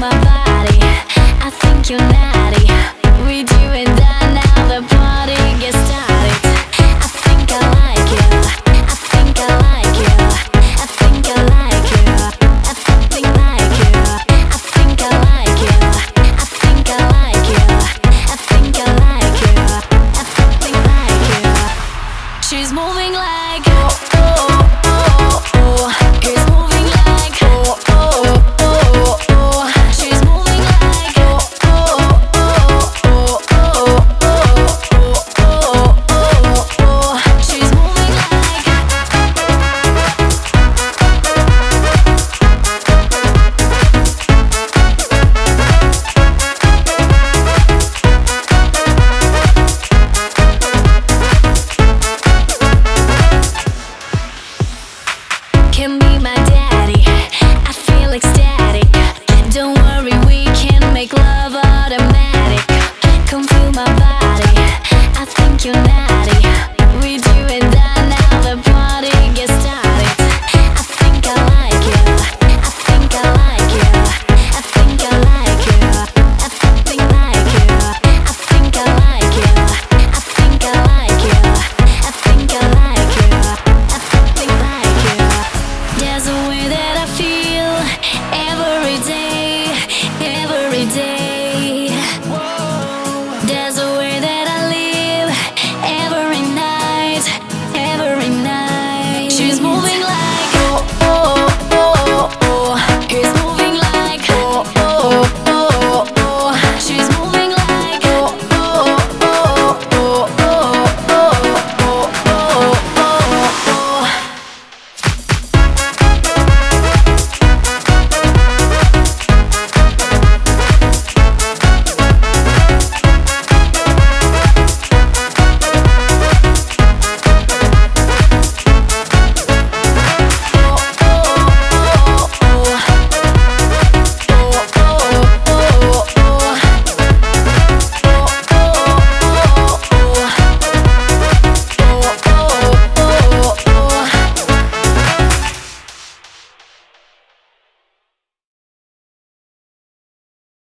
my body. I think you're naughty. We do it